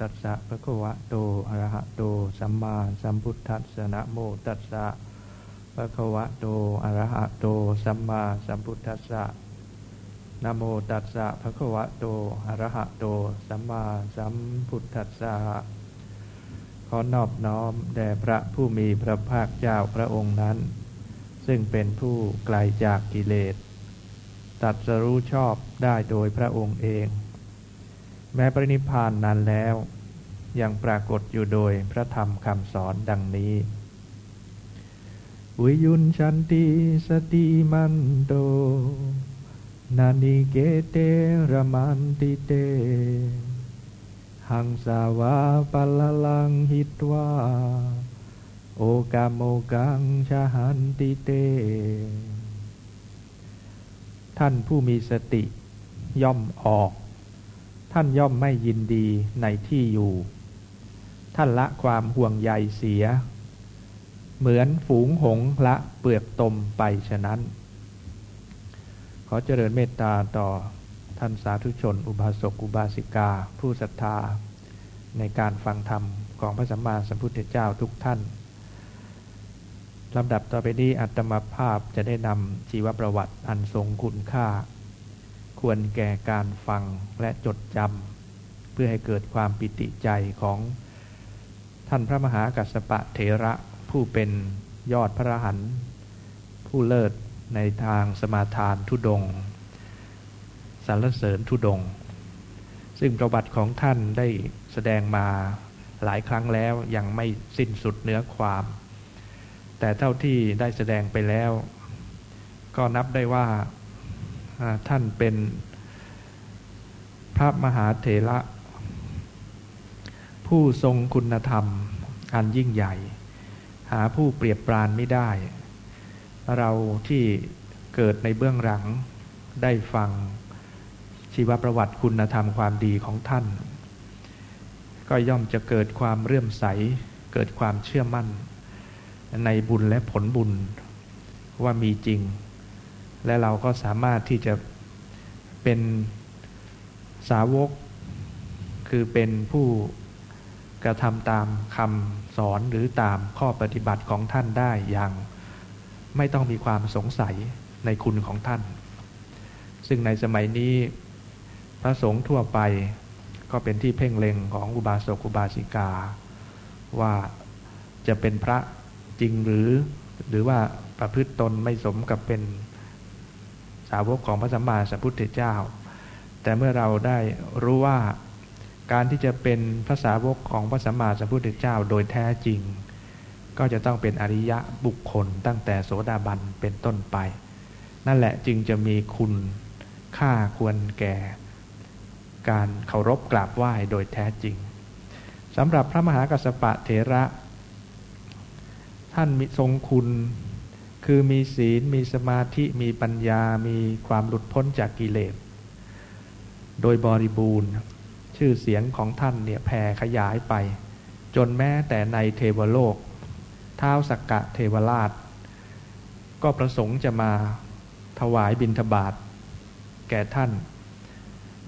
ตัสสะภะคะวะโตอะระหะโตสัมมาสัมพุทธัสสะนะโมตัสสะภะคะวะโตอะระหะโตสัมมาสัมพุทธัสสะนะโมตัสสะภะคะวะโตอะระหะโตสัมมาสัมพุทธัสสะขอนอบน้อมแด่พระผู้มีพระภาคเจ้าพระองค์นั้น ซึ่งเป็นผู้ไกลจากกิเลสตัดสรู้ชอบได้โดยพระองค์เอง แม้ปรินิพานนานแล้ว ยังปรากฏอยู่โดยพระธรรมคำสอนดังนี้ วิยุนชันติสติมันโต นานิเกเตระมันติเต หังสาวาปัลลังหิตวาโอกามโมกังชาหันติเต ท่านผู้มีสติย่อมออก ท่านย่อมไม่ยินดีในที่อยู่ ท่านละความห่วงใยเสีย เหมือนฝูงหงละเปลือกตมไปฉะนั้น ขอเจริญเมตตาต่อท่านสาธุชน อุบาสกอุบาสิกา ผู้ศรัทธา ในการฟังธรรมของพระสัมมาสัมพุทธเจ้าทุกท่านลำดับต่อไปนี้อัตมาภาพจะได้นำชีวประวัติอันทรงคุณค่า ควรแก่การฟังและจดจำเพื่อให้เกิดความปิติใจของท่านพระมหากัสปะเถระผู้เป็นยอดพระหันผู้เลิศในทางสมาทานทุดงสรรเสริญทุดง ซึ่งประวัติของท่านได้แสดงมาหลายครั้งแล้วยังไม่สิ้นสุดเนื้อความ แต่เท่าที่ได้แสดงไปแล้ว ก็นับได้ว่า ท่านเป็นพระมหาเถระ ผู้ทรงคุณธรรมอันยิ่งใหญ่ หาผู้เปรียบปรานไม่ได้ เราที่เกิดในเบื้องหลังได้ฟังชีวประวัติคุณธรรมความดีของท่าน ก็ย่อมจะเกิดความเรื่อมใส เกิดความเชื่อมั่น ในบุญและผลบุญว่ามีจริง และเราก็สามารถที่จะเป็นสาวก คือเป็นผู้กระทำตามคำสอนหรือตามข้อปฏิบัติของท่านได้อย่างไม่ต้องมีความสงสัยในคุณของท่าน ซึ่งในสมัยนี้พระสงฆ์ทั่วไปก็เป็นที่เพ่งเล็งของอุบาสกอุบาสิกา ว่าจะเป็นพระจริงหรือหรือว่าประพฤติตนไม่สมกับเป็น สาวกของพระสัมมาสัมพุทธเจ้า แต่เมื่อเราได้รู้ว่าการที่จะเป็นพระสาวกของพระสัมมาสัมพุทธเจ้าโดยแท้จริง ก็จะต้องเป็นอริยะบุคคลตั้งแต่โสดาบันเป็นต้นไป นั่นแหละจึงจะมีคุณค่าควรแก่ การเคารพกราบไหว้โดยแท้จริงสำหรับพระมหากัสปะเถระ ท่านมีทรงคุณ คือมีศีลมีสมาธิมีปัญญามีความหลุดพ้นจากกิเลส โดยบริบูรณ์ ชื่อเสียงของท่านเนี่ยแผ่ขยายไป จนแม้แต่ในเทวโลกท้าวสักกะเทวราช ก็ประสงค์จะมาถวายบิณฑบาตแก่ท่าน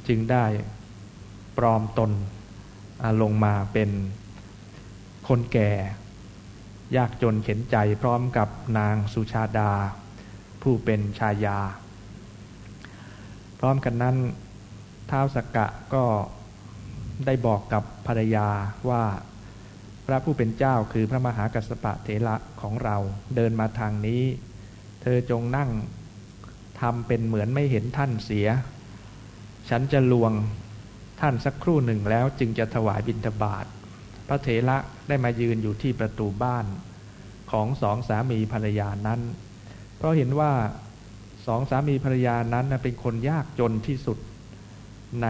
จึงได้ปลอมตนลงมาเป็นคนแก่ ยากจนเข็นใจพร้อมกับนางสุชาดา ผู้เป็นชายา พร้อมกันนั้นท้าวสกกะก็ได้บอกกับภรรยาว่าพระผู้เป็นเจ้าคือพระมหากัสสปะเถระของเราเดินมาทางนี้ เธอจงนั่งทำเป็นเหมือนไม่เห็นท่านเสีย ฉันจะลวงท่านสักครู่หนึ่งแล้วจึงจะถวายบิณฑบาต พระเถระได้มายืนอยู่ที่ประตูบ้านของสองสามีภรรยานั้น เพราะเห็นว่าสองสามีภรรยานั้นเป็นคนยากจนที่สุดใน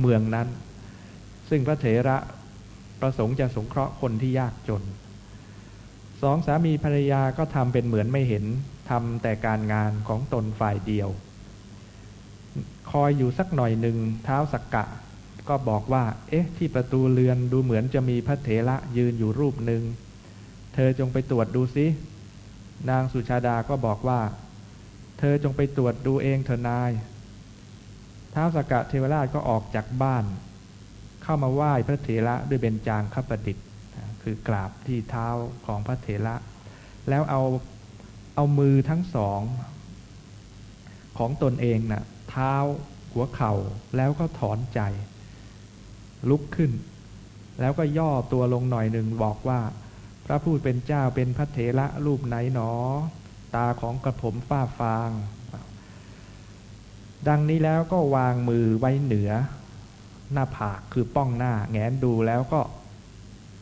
เมืองนั้น ซึ่งพระเถระประสงค์จะสงเคราะห์คนที่ยากจน สองสามีภรรยาก็ทำเป็นเหมือนไม่เห็นทำแต่การงานของตนฝ่ายเดียว คอยอยู่สักหน่อยหนึ่งเท้าสักกะ ก็บอกว่า เอ๊ะ ที่ประตูเรือนดูเหมือนจะมีพระเถระยืนอยู่รูปหนึ่ง เธอจงไปตรวจดูสินางสุชาดาก็บอกว่า เธอจงไปตรวจดูเองเถอะนายท้าวสกกะเทวราชก็ออกจากบ้าน เข้ามาไหว้พระเถระด้วยเบญจางคประดิษฐ์คือกราบที่เท้าของพระเถระ แล้วเอาเอามือทั้งสอง ของตนเองนะ่ะเท้าหัวเข่าแล้วก็ถอนใจ ลุกขึ้น แล้วก็ย่อตัวลงหน่อยหนึ่งบอกว่า พระผู้เป็นเจ้าเป็นพระเถระรูปไหนหนอ ตาของกระผมฝ้าฟาง ดังนี้แล้วก็วางมือไว้เหนือ หน้าผากคือป้องหน้าแงนดูแล้วก็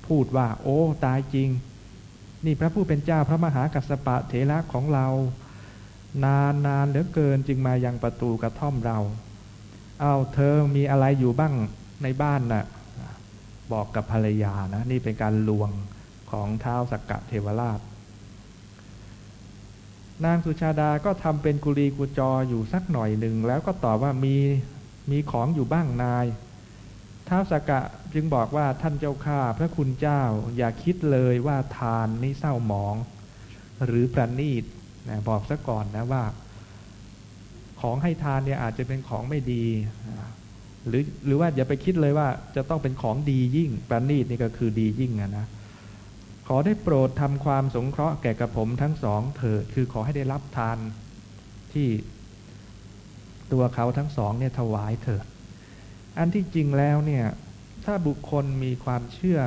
พูดว่า โอ้ ตายจริง นี่พระผู้เป็นเจ้าพระมหากัสปะเถระของเรา นานนานเหลือเกินจึงมายังประตูกระท่อมเรา เอาเธอมีอะไรอยู่บ้าง ในบ้านนะ่ะบอกกับภรรยานะนี่เป็นการลวงของเท้าสักกะเทวราช นางสุชาดาก็ทำเป็นกุลีกุจออยู่สักหน่อยหนึ่ง แล้วก็ตอบว่ามีมีของอยู่บ้างนายท้าวสกกะจึงบอกว่าท่านเจ้าข้าพระคุณเจ้าอย่าคิดเลยว่าทานนี่เศร้าหมอง หรือประณีตนะบอกซะก่อนนะว่า ของให้ทานเนี่ยอาจจะเป็นของไม่ดี หรือหรือว่าอย่าไปคิดเลยว่าจะต้องเป็นของดียิ่งประณีตนี่ก็คือดียิ่งนะ ขอได้โปรดทำความสงเคราะห์แก่กระผมทั้งสองเถิดคือขอให้ได้รับทานที่ตัวเขาทั้งสองเนี่ยถวายเถิด อันที่จริงแล้วเนี่ยถ้าบุคคลมีความเชื่อ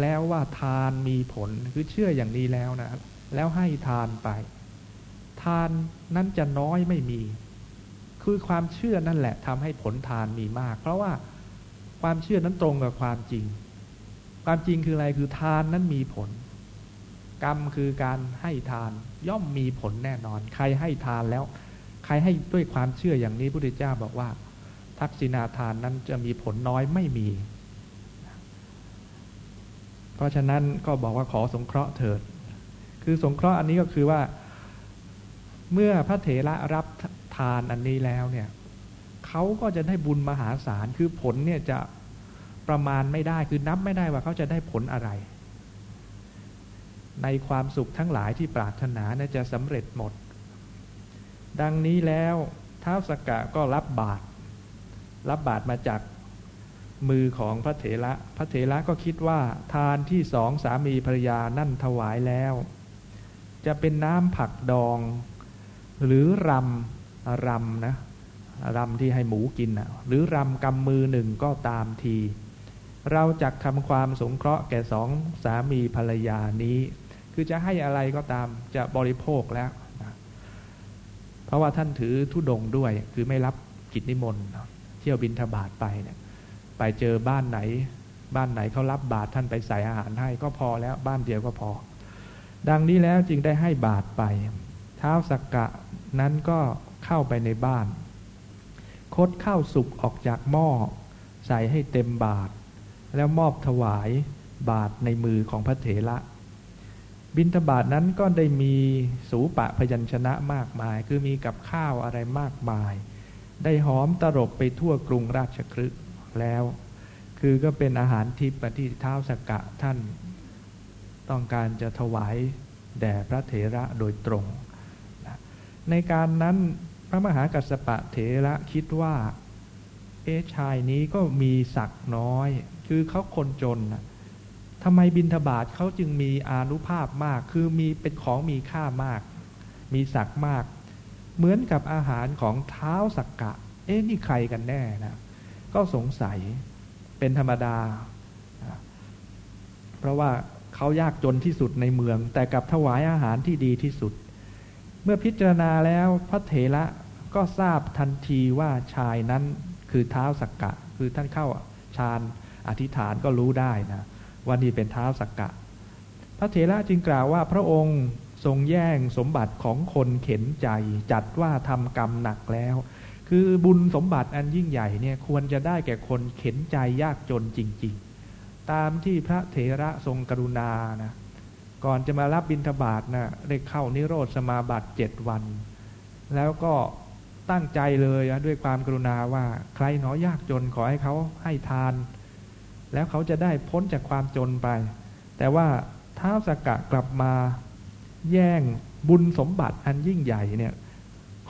แล้วว่าทานมีผลคือเชื่ออย่างนี้แล้วนะ แล้วให้ทานไป ทานนั้นจะน้อยไม่มี คือความเชื่อนั่นแหละทำให้ผลทานมีมาก เพราะว่าความเชื่อนั้นตรงกับความจริง ความจริงคืออะไรคือทานนั้นมีผล กรรมคือการให้ทานย่อมมีผลแน่นอน ใครให้ทานแล้ว ใครให้ด้วยความเชื่ออย่างนี้พระพุทธเจ้าบอกว่า ทักษิณาทานนั้นจะมีผลน้อยไม่มี เพราะฉะนั้นก็บอกว่าขอสงเคราะห์เถิด คือสงเคราะห์อันนี้ก็คือว่า เมื่อพระเถระรับ ทานอันนี้แล้วเนี่ยเขาก็จะได้บุญมหาศาลคือผลเนี่ยจะประมาณไม่ได้คือนับไม่ได้ว่าเขาจะได้ผลอะไร ในความสุขทั้งหลายที่ปรารถนานะจะสำเร็จหมด ดังนี้แล้วท้าวสกกะก็รับบาตรรับบาตรมาจากมือของพระเถระ พระเถระก็คิดว่าทานที่สองสามีภรรยานั่นถวายแล้ว จะเป็นน้ำผักดอง หรือรำ รำนะรำที่ให้หมูกินนะหรือรำกำมือหนึ่งก็ตามที เราจะทำความสงเคราะห์แก่สองสามีภรรยานี้ คือจะให้อะไรก็ตามจะบริโภคแล้วนะเพราะว่าท่านถือทุดงด้วย คือไม่รับกิจนิมนต์เที่ยวบินทบาทไปเนี่ยไปเจอบ้านไหน บ้านไหนเขารับบาตรท่านไปใส่อาหารให้ก็พอแล้วบ้านเดียวก็พอ ดังนี้แล้วจึงได้ให้บาตรไป เท้าสักกะนั้นก็ เข้าไปในบ้าน คดข้าวสุกออกจากหม้อ ใส่ให้เต็มบาตรแล้วมอบถวายบาตรในมือของพระเถระ บินทบาทนั้นก็ได้มีสูปะพยัญชนะมากมาย คือมีกับข้าวอะไรมากมาย ได้หอมตรบไปทั่วกรุงราชคฤห์แล้ว คือก็เป็นอาหารทิพย์ที่เท้าสกกะท่านต้องการจะถวายแด่พระเถระโดยตรง ในการนั้น พระมหากัสปะเถระคิดว่า เอชายนี้ก็มีศักน้อย คือเขาคนจนทำไมบินทบาทเขาจึงมีอานุภาพมาก คือมีเป็นของมีค่ามาก มีศักมาก เหมือนกับอาหารของเท้าสักกะ เอ๊ะนี่ใครกันแน่นะ ก็สงสัยเป็นธรรมดา เพราะว่าเขายากจนที่สุดในเมือง แต่กับถวายอาหารที่ดีที่สุด เมื่อพิจารณาแล้วพระเถระก็ทราบทันทีว่าชายนั้นคือเท้าสักกะ คือท่านเข้าฌานอธิษฐานก็รู้ได้นะว่านี่เป็นเท้าสักกะ พระเถระจึงกล่าวว่าพระองค์ทรงแย่งสมบัติของคนเข็นใจ จัดว่าทำกรรมหนักแล้ว คือบุญสมบัติอันยิ่งใหญ่เนี่ยควรจะได้แก่คนเข็นใจยากจนจริง ๆ ตามที่พระเถระทรงกรุณานะ ก่อนจะมารับบิณฑบาตนะได้เข้านิโรธสมาบัติเจ็ดวัน แล้วก็ตั้งใจเลยนะด้วยความกรุณาว่าใครหนอยากจนขอให้เขาให้ทาน แล้วเขาจะได้พ้นจากความจนไป แต่ว่าท้าวสกกะกลับมาแย่งบุญสมบัติอันยิ่งใหญ่เนี่ย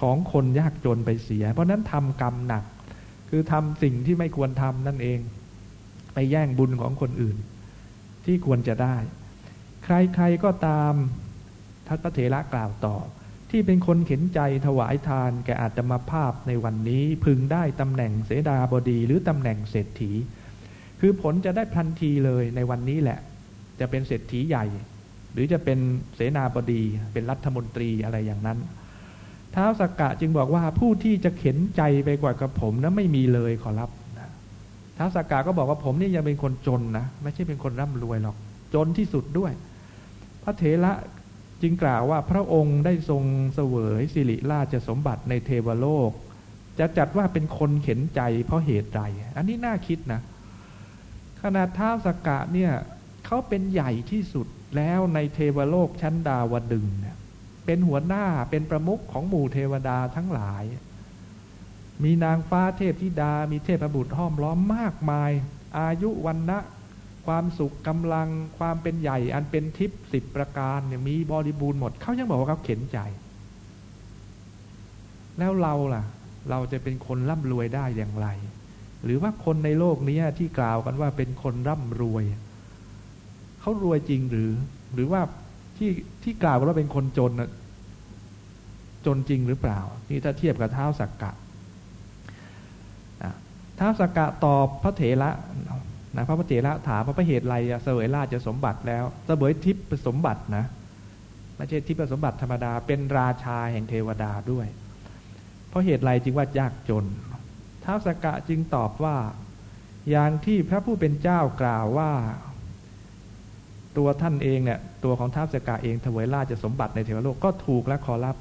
ของคนยากจนไปเสีย เพราะนั้นทำกรรมหนัก คือทำสิ่งที่ไม่ควรทำนั่นเอง ไปแย่งบุญของคนอื่น ที่ควรจะได้ ใครๆก็ตามทัตพระเถระกล่าวต่อ ที่เป็นคนเข็นใจถวายทานแก่อาตมาภาพในวันนี้พึงได้ตำแหน่งเสดาบดีหรือตำแหน่งเศรษฐี คือผลจะได้พันทีเลยในวันนี้แหละ จะเป็นเศรษฐีใหญ่ หรือจะเป็นเสนาบดี เป็นรัฐมนตรีอะไรอย่างนั้นท้าวสักกะจึงบอกว่าผู้ที่จะเข็นใจไปกว่ากับผมนะไม่มีเลยขอรับท้าวสักกะก็บอกว่าผมนี่ยังเป็นคนจนนะไม่ใช่เป็นคนร่ำรวยหรอก จนที่สุดด้วย พระเถระจึงกล่าวว่าพระองค์ได้ทรงเสวยสิริราชสมบัติในเทวโลก จะจัดว่าเป็นคนเข็นใจเพราะเหตุใด อันนี้น่าคิดนะ ขนาดท้าวสกกะเนี่ยเขาเป็นใหญ่ที่สุดแล้วในเทวโลกชั้นดาวดึงเนี่ยเป็นหัวหน้าเป็นประมุขของหมู่เทวดาทั้งหลาย มีนางฟ้าเทพธิดา มีเทพบุตรห้อมล้อมมากมาย อายุวันนะ ความสุขกำลังความเป็นใหญ่ อันเป็นทิพย์สิบประการเนี่ยมีบริบูรณ์หมดเขายังบอกว่าเขาเข็นใจ แล้วเราล่ะ เราจะเป็นคนร่ำรวยได้อย่างไร หรือว่าคนในโลกนี้ที่กล่าวกันว่าเป็นคนร่ำรวยเขารวยจริงหรือ หรือว่าที่ที่กล่าวว่าเป็นคนจนนะจนจริงหรือเปล่า นี่ถ้าเทียบกับเท้าสักกะท้าสักกะตอบพระเถระ นะพระพระเถระถามพระเหตุไรเสวยราชสมบัติแล้วเสวยทิพย์สมบัตินะไม่ใช่ทิพย์สมบัติธรรมดาเป็นราชาแห่งเทวดาด้วย เพราะเหตุไรจึงว่ายากจนท้าวสกกะจึงตอบว่า อย่างที่พระผู้เป็นเจ้ากล่าวว่า ตัวท่านเองเนี่ยตัวของท้าวสกาเองถวยราชสมบัติในเทวโลกก็ถูกและขอรับ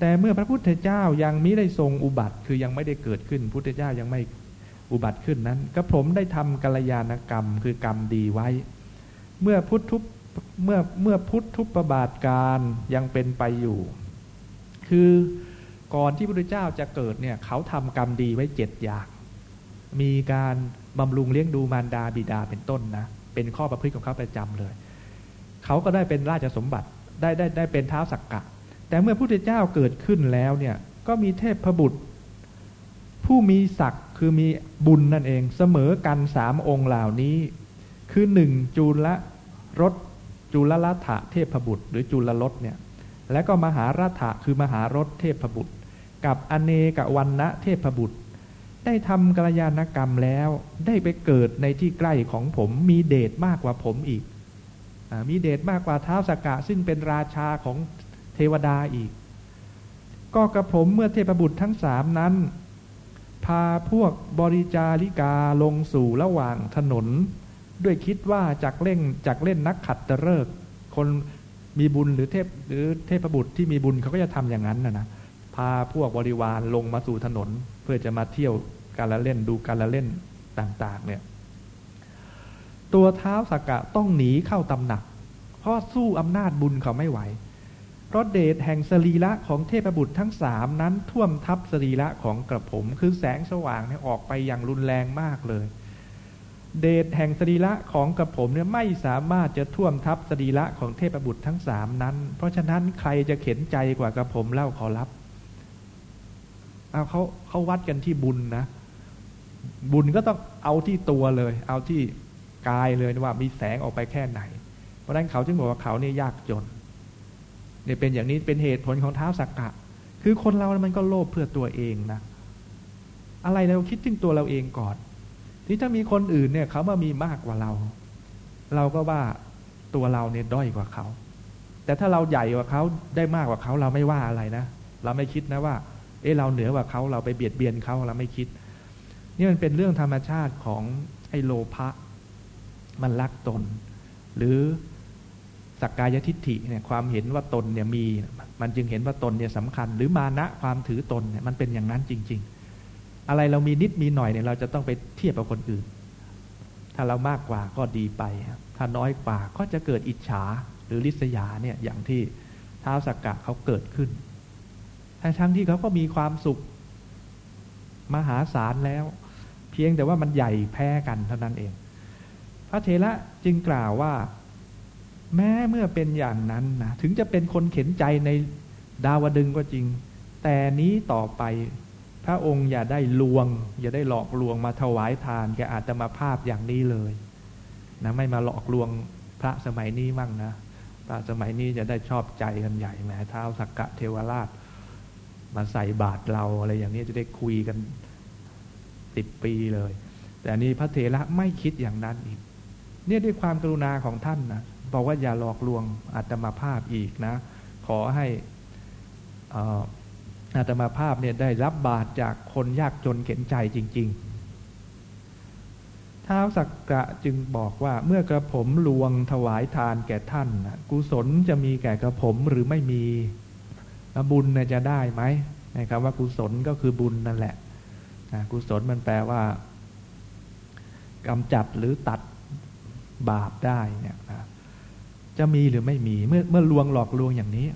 แต่เมื่อพระพุทธเจ้ายังมิได้ทรงอุบัติ คือยังไม่ได้เกิดขึ้น พุทธเจ้ายังไม่ อุบัติขึ้นนั้นก็ผมได้ทำกัลยาณกรรมคือกรรมดีไว้ เมื่อพุทธทุเมื่อเมื่อพุทธทุปบาทการยังเป็นไปอยู่ คือก่อนที่พระพุทธเจ้าจะเกิดเนี่ยเขาทำกรรมดีไว้เจ็ดอย่าง มีการบำรุงเลี้ยงดูมารดาบิดาเป็นต้นนะเป็นข้อประพฤติของเขาประจำเลย เขาก็ได้เป็นราชสมบัติได้ได้ได้เป็นเท้าสักกะ แต่เมื่อพระพุทธเจ้าเกิดขึ้นแล้วเนี่ยก็มีเทพพบุตร ผู้มีศักดิ์คือมีบุญนั่นเองเสมอกันสามองค์เหล่านี้ คือหนึ่งจูลละรถจูลละถะเทพบุตร หรือจูลรถเนี่ยและก็มหาราถะคือมหารถเทพบุตร กับอเนกวันนะเทพบุตร ได้ทำกัลยาณกรรมแล้วได้ไปเกิดในที่ใกล้ของผมมีเดชมากกว่าผมอีกอมีเดชมากกว่าเท้าสกกะ ซึ่งเป็นราชาของเทวดาอีก ก็กระผมเมื่อเทพบุตรทั้งสามนั้น พาพวกบริจาริกาลงสู่ระหว่างถนน ด้วยคิดว่าจากเล่นจากเล่นนักขัดตะเริก คนมีบุญหรือเทพหรือเทพบุตรที่มีบุญเขาก็จะทำอย่างนั้นนะนะพาพวกบริวารลงมาสู่ถนน เพื่อจะมาเที่ยวการละเล่นดูการละเล่นต่าง ๆ เนี่ย ตัวเท้าสักกะต้องหนีเข้าตำหนัก เพราะสู้อำนาจบุญเขาไม่ไหว ราะเดชแห่งสรีระของเทพบุตรทั้งสามนั้นท่วมทับสรีระของกระผม คือแสงสว่างเนี่ยออกไปอย่างรุนแรงมากเลย เดชแห่งสรีระของกระผมเนี่ยไม่สามารถจะท่วมทับสรีระของเทพบุตรทั้งสามนั้น เพราะฉะนั้นใครจะเข็นใจกว่ากระผมเล่าขอรับเอาเขาเขาวัดกันที่บุญนะ บุญก็ต้องเอาที่ตัวเลย เอาที่กายเลยว่ามีแสงออกไปแค่ไหน เพราะฉะนั้นเขาจึงบอกว่าเขาเนี่ยยากจน เนี่ยเป็นอย่างนี้เป็นเหตุผลของเท้าสักกะ คือคนเรา มันก็โลภเพื่อตัวเองนะ อะไรเราคิดถึงตัวเราเองก่อน ที่ถ้ามีคนอื่นเนี่ยเขามามีมากกว่าเรา เราก็ว่าตัวเราเนี่ยด้อยกว่าเขา แต่ถ้าเราใหญ่กว่าเขาได้มากกว่าเขาเราไม่ว่าอะไรนะ เราไม่คิดนะว่า เออเราเหนือกว่าเขาเราไปเบียดเบียนเขาเราไม่คิด นี่มันเป็นเรื่องธรรมชาติของไอโลภะ มันรักตน หรือ สักกายทิฏฐิเนี่ยความเห็นว่าตนเนี่ยมี มันจึงเห็นว่าตนเนี่ยสำคัญ หรือมานะความถือตนเนี่ยมันเป็นอย่างนั้นจริง ๆ อะไรเรามีนิดมีหน่อยเนี่ยเราจะต้องไปเทียบกับคนอื่น ถ้าเรามากกว่าก็ดีไป ถ้าน้อยกว่าก็จะเกิดอิจฉาหรือริษยาเนี่ยอย่างที่ท้าวสักกะเขาเกิดขึ้นทั้งที่เขาก็มีความสุขมหาศาลแล้ว เพียงแต่ว่ามันใหญ่แพ้กันเท่านั้นเอง พระเทระจึงกล่าวว่า แม้เมื่อเป็นอย่างนั้นนะถึงจะเป็นคนเข็นใจในดาวดึงก็จริง แต่นี้ต่อไป พระองค์อย่าได้ลวง อย่าได้หลอกลวงมาถวายทานแกอาจจะมาภาพอย่างนี้เลยนะไม่มาหลอกลวงพระสมัยนี้มั่งนะพระสมัยนี้จะได้ชอบใจกันใหญ่แหมเท้าสักกะเทวราช มาใส่บาตรเราอะไรอย่างนี้จะได้คุยกันสิบปีเลย แต่นี้พระเถระไม่คิดอย่างนั้นอีก เนี่ยด้วยความกรุณาของท่านนะ บอกว่าอย่าหลอกลวงอาตมาภาพอีกนะ ขอให้อาตมาภาพเนี่ยได้รับบาตรจากคนยากจนเข็นใจจริง ๆ ท้าวสักกะจึงบอกว่าเมื่อกระผมลวงถวายทานแก่ท่านกุศลจะมีแก่กระผมหรือไม่มีบุญจะได้ไหมนะครับว่ากุศลก็คือบุญนั่นแหละกุศลมันแปลว่ากำจัดหรือตัดบาปได้เนี่ยนะ จะมีหรือไม่มีเมื่อเมื่อลวงหลอกลวงอย่างนี้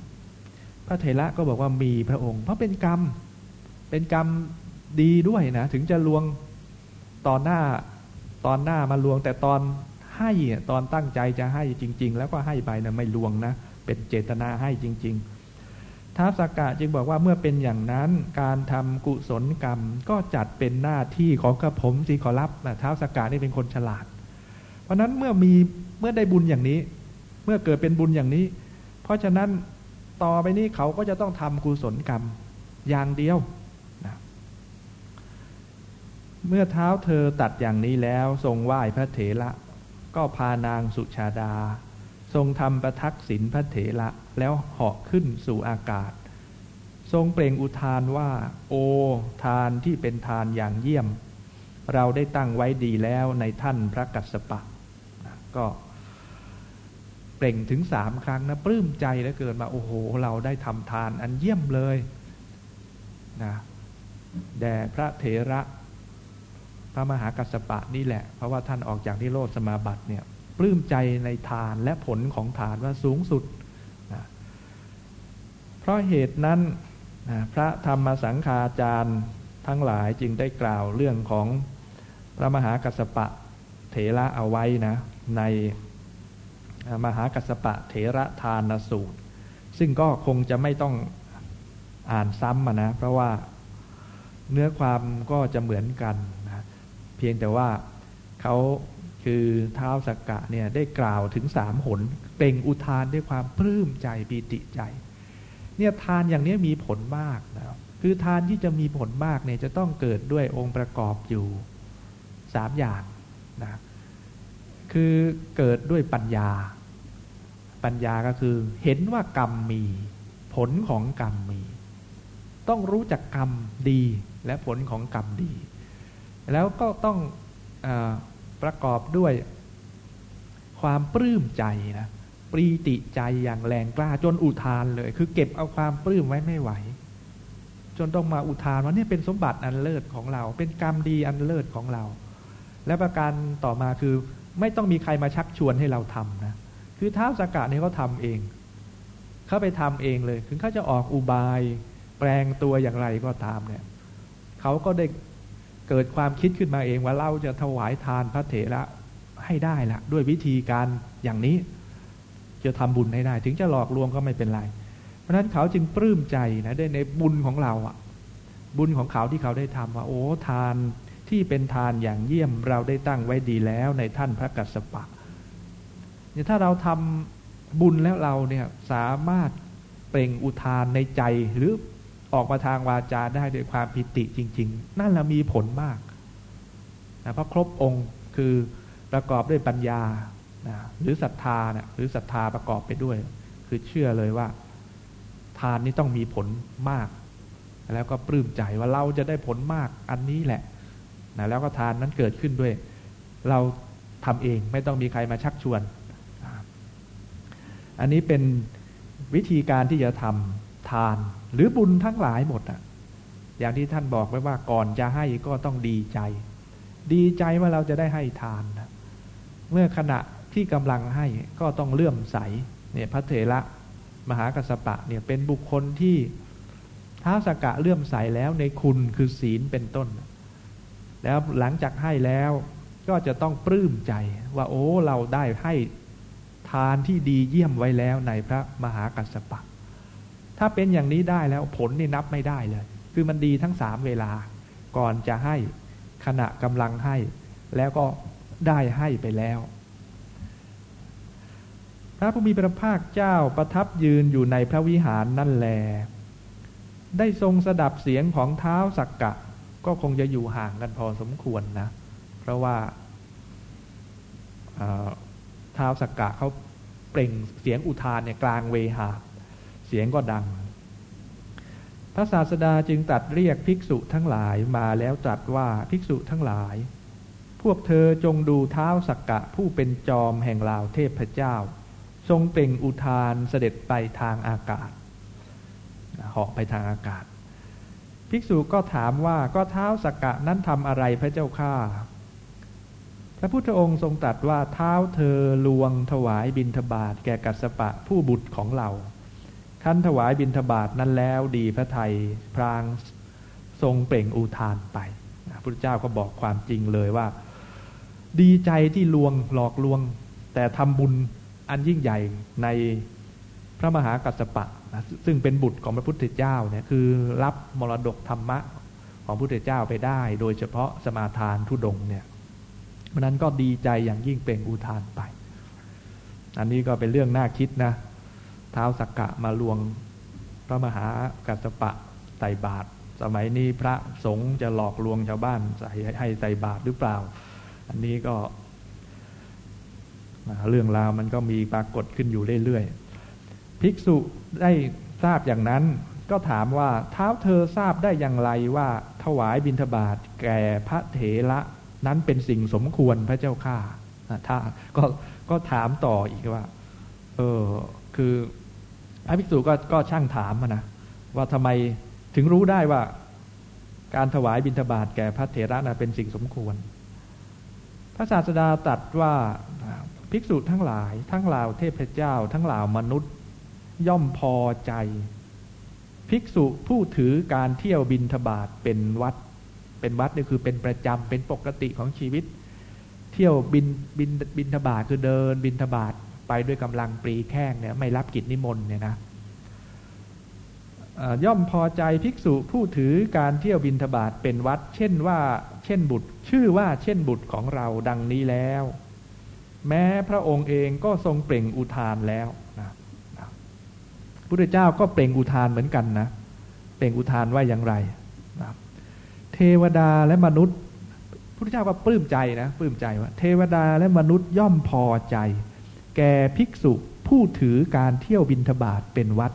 พระเถระก็บอกว่ามีพระองค์ เพราะเป็นกรรม เป็นกรรมดีด้วยนะ ถึงจะลวงตอนหน้าตอนหน้ามาลวง แต่ตอนให้ตอนตั้งใจจะให้จริง ๆ แล้วก็ให้ไปนะไม่ลวงนะ เป็นเจตนาให้จริง ๆท้าวสักกะจึงบอกว่าเมื่อเป็นอย่างนั้นการทำกุศลกรรมก็จัดเป็นหน้าที่ของกระผมสิขอรับนะท้าวสักกะนี่เป็นคนฉลาด เพราะนั้นเมื่อมีเมื่อได้บุญอย่างนี้ มื่อเกิดเป็นบุญอย่างนี้ เพราะฉะนั้นต่อไปนี้เขาก็จะต้องทำกุศลกรรมอย่างเดียวนะเมื่อเท้าเธอตัดอย่างนี้แล้วทรงไหว้พระเถระก็พานางสุชาดา ทรงทำประทักษิณพระเถระแล้วเหาะขึ้นสู่อากาศ ทรงเปล่งอุทานว่า โอ ทานที่เป็นทานอย่างเยี่ยม เราได้ตั้งไว้ดีแล้วในท่านพระกัสสปะก็ เปล่งถึงสามครั้งนะปลื้มใจแล้วเกิดมาโอ้โห เราได้ทำทานอันเยี่ยมเลยนะแด่พระเถระพระมหากัสสปะนี่แหละ เพราะว่าท่านออกจากนิโรธสมาบัติเนี่ยปลื้มใจในทานและผลของทานว่าสูงสุดนะเพราะเหตุนั้นนะพระธรรมสังฆาจารย์ทั้งหลายจึงได้กล่าวเรื่องของพระมหากัสสปะเถระเอาไว้นะใน มหากัสปะเถระทานสูตร ซึ่งก็คงจะไม่ต้องอ่านซ้ำนะ เพราะว่าเนื้อความก็จะเหมือนกันนะเพียงแต่ว่าเขาคือเท้าสักกะเนี่ยได้กล่าวถึงสามหนเป่งอุทานด้วยความปลื้มใจปีติใจ เนี่ยทานอย่างนี้มีผลมากนะคือทานที่จะมีผลมากเนี่ยจะต้องเกิดด้วยองค์ประกอบอยู่สามอย่างนะคือเกิดด้วยปัญญา ปัญญาก็คือ เห็นว่ากรรมมี ผลของกรรมมี ต้องรู้จักกรรมดีและผลของกรรมดี แล้วก็ต้องอประกอบด้วยความปลื้มใจนะปรีติใจอย่างแรงกล้าจนอุทานเลย คือเก็บเอาความปลื้มไว้ไม่ไหว จนต้องมาอุทานว่านี่เป็นสมบัติอันเลิศของเรา เป็นกรรมดีอันเลิศของเรา และประการต่อมาคือไม่ต้องมีใครมาชักชวนให้เราทำนะ คือเท้าสกกะเนี่ยเขาทำเอง เขาไปทำเองเลย ถึงเขาจะออกอุบายแปลงตัวอย่างไรก็ตามเนี่ยเขาก็ได้เกิดความคิดขึ้นมาเองว่าเราจะถวายทานพระเถระให้ได้ละด้วยวิธีการอย่างนี้ จะทำบุญให้ได้ ถึงจะหลอกลวงก็ไม่เป็นไร เพราะฉะนั้นเขาจึงปลื้มใจนะได้ในบุญของเราอะบุญของเขาที่เขาได้ทำว่าโอ้ทานที่เป็นทานอย่างเยี่ยมเราได้ตั้งไว้ดีแล้วในท่านพระกัสสปะ เนี่ยถ้าเราทำบุญแล้วเราเนี่ยสามารถเปล่งอุทานในใจหรือออกมาทางวาจาได้ด้วยความปิติจริง ๆ นั่นแหละมีผลมากนะเพราะครบองค์คือประกอบด้วยปัญญานะหรือศรัทธานะหรือศรัทธาประกอบไปด้วย คือเชื่อเลยว่า ทานนี้ต้องมีผลมาก แล้วก็ปลื้มใจว่าเราจะได้ผลมากอันนี้แหละนะแล้วก็ทานนั้นเกิดขึ้นด้วย เราทำเองไม่ต้องมีใครมาชักชวน อันนี้เป็นวิธีการที่จะทำทาน หรือบุญทั้งหลายหมดอะ อย่างที่ท่านบอกไว้ว่าก่อนจะให้ก็ต้องดีใจ ดีใจว่าเราจะได้ให้ทานนะเมื่อขณะที่กำลังให้ก็ต้องเลื่อมใสเนี่ยพระเถระมหากัสปะเนี่ยเป็นบุคคลที่ท้าสกะเลื่อมใสแล้วในคุณคือศีลเป็นต้น แล้วหลังจากให้แล้วก็จะต้องปลื้มใจว่าโอ้เราได้ให้ ทานที่ดีเยี่ยมไว้แล้วในพระมหากัสสปะ ถ้าเป็นอย่างนี้ได้แล้วผลนี่นับไม่ได้เลย คือมันดีทั้งสามเวลา ก่อนจะให้ขณะกำลังให้ แล้วก็ได้ให้ไปแล้ว พระผู้มีพระภาคเจ้าประทับยืนอยู่ในพระวิหารนั่นแล ได้ทรงสดับเสียงของเท้าสักกะ ก็คงจะอยู่ห่างกันพอสมควรนะ เพราะว่าเท้าสักกะเขาเปล่งเสียงอุทานเนี่ยกลางเวหา เสียงก็ดัง พระศาสดาจึงตัดเรียกภิกษุทั้งหลายมาแล้วตรัสว่าภิกษุทั้งหลาย พวกเธอจงดูเท้าสักกะผู้เป็นจอมแห่งลาวเทพเจ้า ทรงเปล่งอุทานเสด็จไปทางอากาศเหาะไปทางอากาศ ภิกษุก็ถามว่าก็เท้าสักกะนั้นทำอะไรพระเจ้าข้า พระพุทธองค์ทรงตรัสว่าเท้าเธอลวงถวายบิณฑบาตแก่กัสปะผู้บุตรของเราท่านถวายบิณฑบาตนั้นแล้วดีพระไทยพรางทรงเปล่งอุทานไปพระพุทธเจ้าก็บอกความจริงเลยว่า ดีใจที่ลวงหลอกลวง แต่ทำบุญอันยิ่งใหญ่ในพระมหากัสปะนะซึ่งเป็นบุตรของพระพุทธเจ้าเนี่ยคือรับมรดกธรรมะของพระพุทธเจ้าไปได้ โดยเฉพาะสมาทานทุดงเนี่ย ราะนั้นก็ดีใจอย่างยิ่งเป็นอุทานไป อันนี้ก็เป็นเรื่องน่าคิดนะเท้าสักกะมาลวงพระมหากัสปะใส่บาตรสมัยนี้พระสงฆ์จะหลอกลวงชาวบ้านใส่ให้ใส่บาตรหรือเปล่า อันนี้ก็ เรื่องราวมันก็มีปรากฏขึ้นอยู่เรื่อยๆภิกษุได้ทราบอย่างนั้นก็ถามว่าเท้าเธอทราบได้อย่างไรว่าถวายบิณฑบาตแก่พระเถระ นั้นเป็นสิ่งสมควรพระเจ้าข้าถ้าก็ก็ถามต่ออีกว่า เออคือพระภิกษุก็ก็ช่างถามนะว่าทำไมถึงรู้ได้ว่า การถวายบิณฑบาตแก่พระเถระนะเป็นสิ่งสมควร พระศาสดาตรัสว่าภิกษุทั้งหลาย ทั้งเหล่าเทพเจ้า ทั้งเหล่ามนุษย์ ย่อมพอใจ ภิกษุผู้ถือการเที่ยวบินทบาทเป็นวัด เป็นวัดนี่คือเป็นประจำเป็นปกติของชีวิต เที่ยวบินบินบินทบาทคือเดิน บินทบาทไปด้วยกำลังปรีแข้งเนี่ยไม่รับกิจนิมนต์เนี่ยนะย่อมพอใจภิกษุผู้ถือการเที่ยวบินทบาทเป็นวัด เช่นว่าเช่นบุตร ชื่อว่าเช่นบุตรของเราดังนี้แล้ว แม้พระองค์เองก็ทรงเปล่งอุทานแล้วนะพระพุทธเจ้าก็เปล่งอุทานเหมือนกันนะเปล่งอุทานว่าอย่างไร เทวดาและมนุษย์พุทธเจ้าก็ปลื้มใจนะปลื้มใจว่า เทวดาและมนุษย์ย่อมพอใจ แก่ภิกษุผู้ถือการเที่ยวบินทบาทเป็นวัด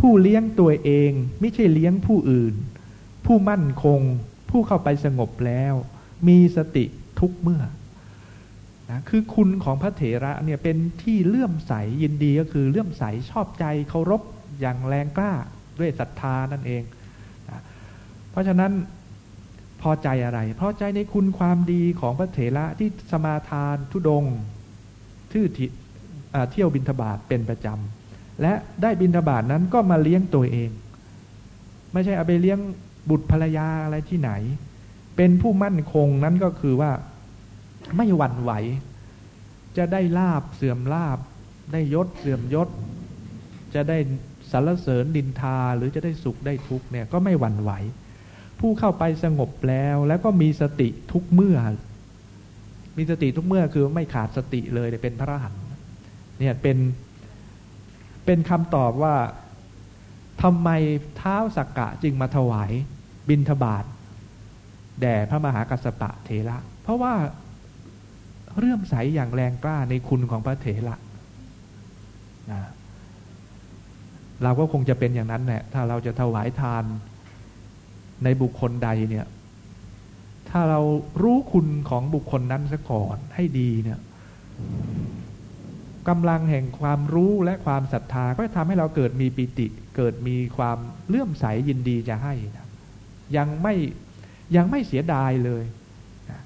ผู้เลี้ยงตัวเองไม่ใช่เลี้ยงผู้อื่น ผู้มั่นคง ผู้เข้าไปสงบแล้ว มีสติทุกเมื่อนะคือคุณของพระเถระเนี่ยเป็นที่เลื่อมใสยินดีก็คือเลื่อมใสชอบใจเคารพอย่างแรงกล้าด้วยศรัทธานั่นเองนะเพราะฉะนั้น พอใจอะไร พอใจในคุณความดีของพระเถระที่สมาทานทุดงทื่อเที่ยวบินทบาทเป็นประจำและได้บินทบาทนั้นก็มาเลี้ยงตัวเอง ไม่ใช่เอาไปเลี้ยงบุตรภรรยาอะไรที่ไหน เป็นผู้มั่นคงนั้นก็คือว่าไม่หวั่นไหว จะได้ลาบเสื่อมลาบ ได้ยศเสื่อมยศ จะได้สรรเสริญดินทาหรือจะได้สุขได้ทุกเนี่ยก็ไม่หวั่นไหว ผู้เข้าไปสงบแล้ว แล้วก็มีสติทุกเมื่อ มีสติทุกเมื่อคือไม่ขาดสติเลยเป็นพระอรหันต์เนี่ยเป็นเป็นคำตอบว่าทำไมเท้าสักกะจึงมาถวายบิณฑบาตแด่พระมหากัสปะเถระ เพราะว่าเรื่อมใสอย่างแรงกล้าในคุณของพระเถระนะเราก็คงจะเป็นอย่างนั้นแหละถ้าเราจะถวายทาน ในบุคคลใดเนี่ย ถ้าเรารู้คุณของบุคคลนั้นซะก่อนให้ดีเนี่ยกำลังแห่งความรู้และความศรัทธา ก็จะทำให้เราเกิดมีปิติ เกิดมีความเลื่อมใสยินดีจะให้นะยังไม่ยังไม่เสียดายเลยนะ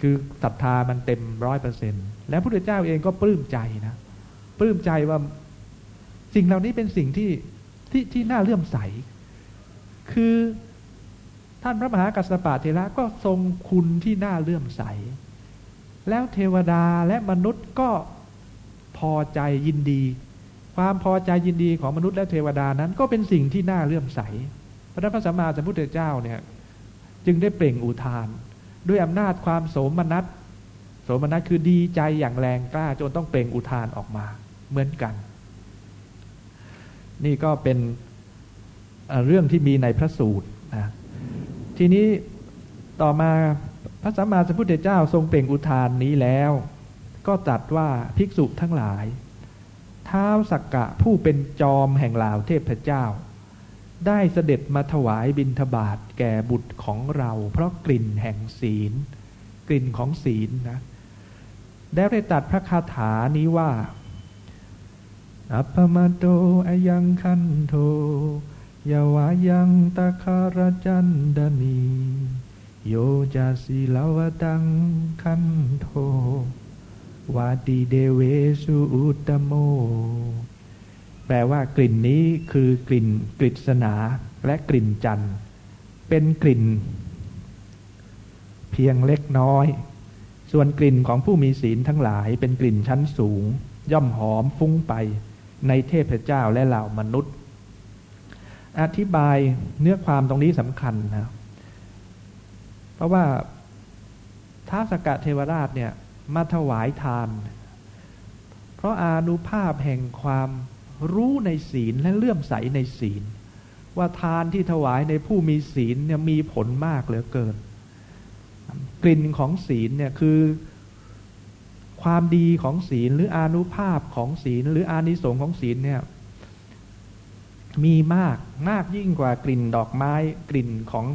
คือศรัทธามันเต็มร้อยเปอร์เซ็นแล้วพระพุทธเจ้าเองก็ปลื้มใจนะปลื้มใจว่าสิ่งเหล่านี้เป็นสิ่งที่ที่ที่น่าเลื่อมใส คือท่านพระมหากัสปะเทระก็ทรงคุณที่น่าเลื่อมใส แล้วเทวดาและมนุษย์ก็พอใจยินดี ความพอใจยินดีของมนุษย์และเทวดานั้นก็เป็นสิ่งที่น่าเลื่อมใส พระพระสัมมาสัมพุทธเจ้าเนี่ยจึงได้เปล่งอุทาน ด้วยอำนาจความโสมนัสโสมนัสคือดีใจอย่างแรงกล้าจนต้องเปล่งอุทานออกมาเหมือนกัน นี่ก็เป็น เรื่องที่มีในพระสูตรนะทีนี้ต่อมาพระสัมมาสัมพุทธเจ้าทรงเปล่งอุทานนี้แล้ว ก็ตรัสว่าภิกษุทั้งหลาย ท้าวสักกะผู้เป็นจอมแห่งเหล่าเทพเจ้า ได้เสด็จมาถวายบิณฑบาตแก่บุตรของเรา เพราะกลิ่นแห่งศีล กลิ่นของศีลนะได้ได้ตัดพระคาถานี้ว่า อัปมาโตอยังคันโท ยาวายังตะคารจันดานีโยจาสิลาวตังคันโท วาดีเดเวสุอุตโม แปลว่ากลิ่นนี้คือกลิ่นกฤษณาและกลิ่นจันทร์ เป็นกลิ่น เพียงเล็กน้อย ส่วนกลิ่นของผู้มีศีลทั้งหลายเป็นกลิ่นชั้นสูง ย่อมหอมฟุ้งไปในเทพเจ้าและเหล่ามนุษย์ อธิบายเนื้อความตรงนี้สำคัญนะ เพราะว่าท้าสกะเทวราชเนี่ยมาถวายทาน เพราะอานุภาพแห่งความรู้ในศีลและเลื่อมใสในศีล ว่าทานที่ถวายในผู้มีศีลเนี่ยมีผลมากเหลือเกิน กลิ่นของศีลเนี่ยคือความดีของศีลหรืออานุภาพของศีล หรืออานิสงส์ของศีลเนี่ย มีมากมากยิ่งกว่ากลิ่นดอกไม้กลิ่นของ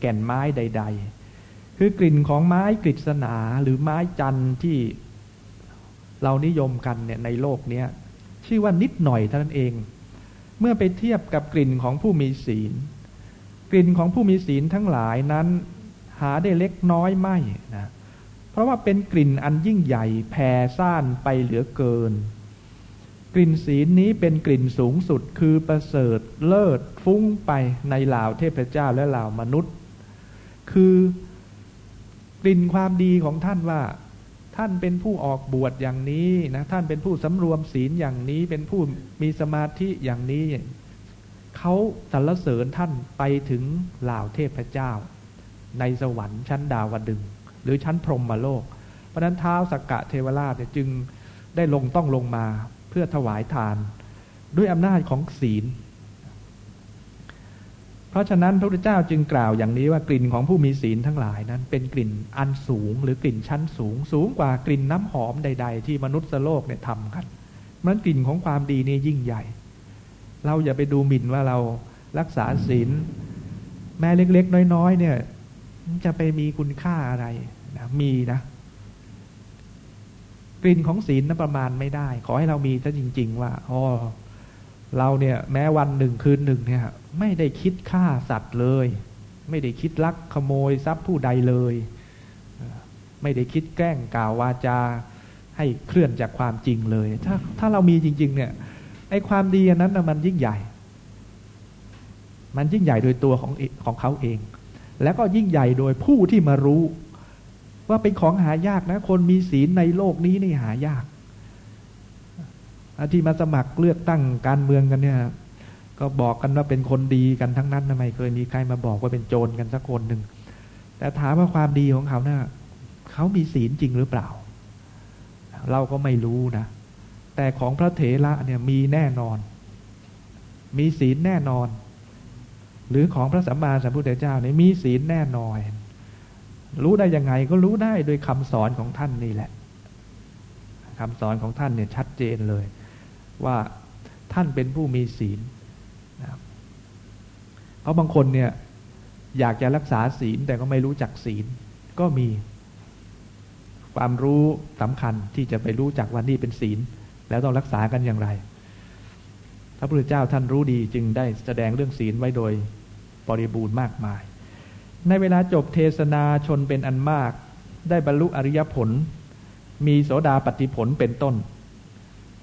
แก่นไม้ใด ๆ คือกลิ่นของไม้กฤษณาหรือไม้จันที่เรานิยมกันเนี่ยในโลกเนี้ยชื่อว่านิดหน่อยเท่านั้นเอง เมื่อไปเทียบกับกลิ่นของผู้มีศีล กลิ่นของผู้มีศีลทั้งหลายนั้นหาได้เล็กน้อยไม่นะเพราะว่าเป็นกลิ่นอันยิ่งใหญ่แผ่ซ่านไปเหลือเกิน กลิ่นศีลนี้เป็นกลิ่นสูงสุดคือประเสริฐเลิศฟุ้งไปในเหล่าเทพเจ้าและเหล่ามนุษย์ คือกลิ่นความดีของท่านว่า ท่านเป็นผู้ออกบวชอย่างนี้นะท่านเป็นผู้สำรวมศีลอย่างนี้เป็นผู้มีสมาธิอย่างนี้เขาสรรเสริญท่านไปถึงเหล่าเทพเจ้า ในสวรรค์ชั้นดาวดึง หรือชั้นพรหมโลก เพราะนั้นเท้าสักกะเทวราชจึงได้ลงต้องลงมา พื่อถวายทาน ด้วยอำนาจของศีล เพราะฉะนั้นพระพุทธเจ้าจึงกล่าวอย่างนี้ว่ากลิ่นของผู้มีศีลทั้งหลายนั้น เป็นกลิ่นอันสูง หรือกลิ่นชั้นสูง สูงกว่ากลิ่นน้ำหอมใด ๆ ที่มนุษย์โลกเนี่ยทำกันมันกลิ่นของความดีนี่ยิ่งใหญ่ เราอย่าไปดูหมิ่นว่าเรารักษาศีลแม้เล็ก ๆ น้อย ๆ เนี่ย จะไปมีคุณค่าอะไรนะมีนะ กลิ่นของศีลนั้นประมาณไม่ได้ ขอให้เรามีซะจริง ๆ ว่าอ๋อเราเนี่ยแม้วันหนึ่งคืนหนึ่งเนี่ย ไม่ได้คิดฆ่าสัตว์เลย ไม่ได้คิดลักขโมยทรัพย์ผู้ใดเลย ไม่ได้คิดแกล้งกล่าววาจาให้เคลื่อนจากความจริงเลย ถ้าถ้าเรามีจริง ๆ เนี่ยไอ้ความดีนั้นนะมันยิ่งใหญ่ มันยิ่งใหญ่โดยตัวของของเขาเอง แล้วก็ยิ่งใหญ่โดยผู้ที่มารู้ ว่าเป็นของหายากนะ คนมีศีลในโลกนี้นี่หายากที่มาสมัครเลือกตั้งการเมืองกันเนี่ย ก็บอกกันว่าเป็นคนดีกันทั้งนั้นทำไมเคยมีใครมาบอกว่าเป็นโจรกันสักคนหนึ่งแต่ถามว่าความดีของเขาเนะ่ยเขามีศีลจริงหรือเปล่า เราก็ไม่รู้นะ แต่ของพระเถระเนี่ยมีแน่นอน มีศีลแน่นอน หรือของพระสัมมาสัมพุทธเจ้าเนี่ยมีศีลแน่นอน รู้ได้ยังไงก็รู้ได้โดยคำสอนของท่านนี่แหละคำสอนของท่านเนี่ยชัดเจนเลย ว่าท่านเป็นผู้มีศีลนะเพราะบางคนเนี่ยอยากจะรักษาศีลแต่ก็ไม่รู้จักศีลก็มีความรู้สำคัญที่จะไปรู้จักว่านี่เป็นศีล แล้วต้องรักษากันอย่างไร พระพุทธเจ้าท่านรู้ดีจึงได้แสดงเรื่องศีลไว้โดยบริบูรณ์มากมาย ในเวลาจบเทศนาชนเป็นอันมาก ได้บรรลุอริยผล มีโสดาปฏิผลเป็นต้น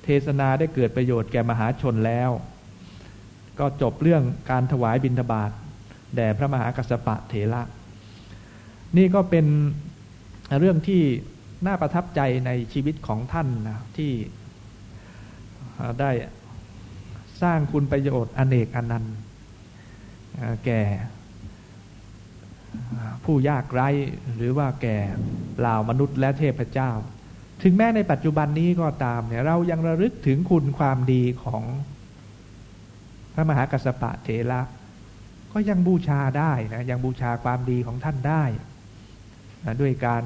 เทศนาได้เกิดประโยชน์แก่มหาชนแล้ว ก็จบเรื่องการถวายบิณฑบาตแด่พระมหากัสสปะเถระนี่ก็เป็นเรื่องที่น่าประทับใจในชีวิตของท่านนะที่ได้สร้างคุณประโยชน์อเนกอนันต์แก่ ผู้ยากไร้หรือว่าแก่เหล่ามนุษย์และเทพเจ้า ถึงแม้ในปัจจุบันนี้ก็ตามเนี่ยเรายังระลึกถึงคุณความดีของพระมหากัสสปะเถระก็ยังบูชาได้นะยังบูชาความดีของท่านได้นะด้วยการ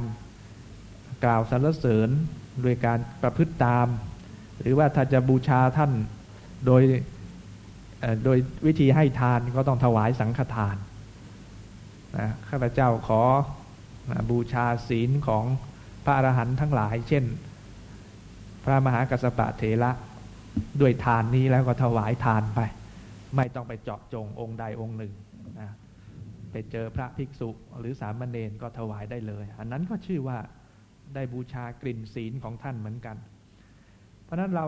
กล่าวสรรเสริญด้วยการประพฤติตาม หรือว่าถ้าจะบูชาท่านโดยโดยวิธีให้ทานก็ต้องถวายสังฆทาน นะข้าพเจ้าขอนะบูชาศีลของพระอรหันต์ทั้งหลาย เช่น พระมหากัสปะเถระด้วยทานนี้แล้วก็ถวายทานไป ไม่ต้องไปเจาะจงองค์ใดองค์หนึ่งนะไปเจอพระภิกษุหรือสามเณรก็ถวายได้เลย อันนั้นก็ชื่อว่าได้บูชากลิ่นศีลของท่านเหมือนกัน เพราะนั้นเรา